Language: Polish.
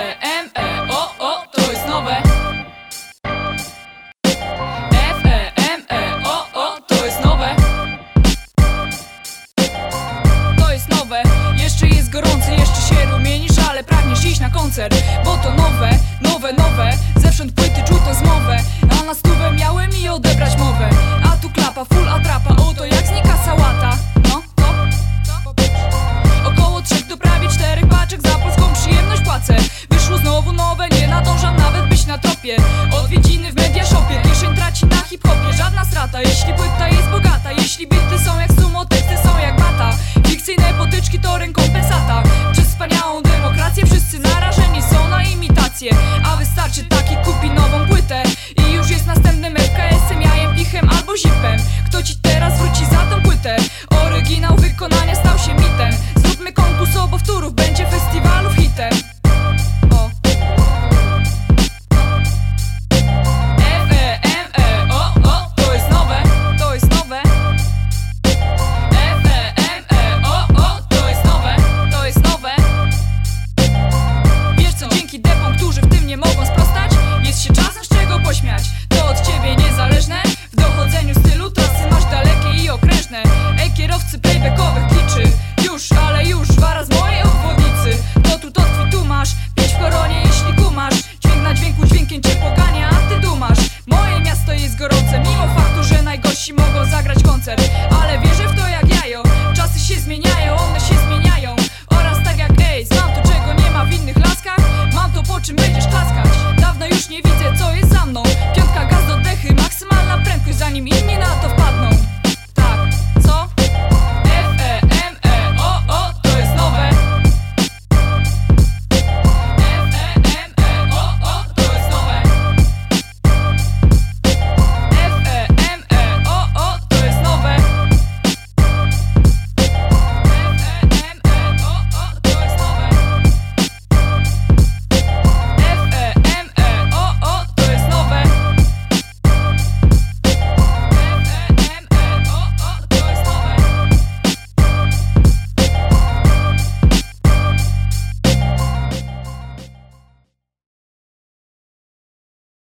E, M, E, O, O, to jest nowe. F, E, M, E, O, O, to jest nowe. To jest nowe. Jeszcze jest gorący, jeszcze się rumienisz Ale pragniesz iść na koncert. Bo to nowe, nowe, nowe. Zewsząd płyty czuto zmowę A na stówę miałem i odebrać mowę. Kata jeśli płyta To pay back.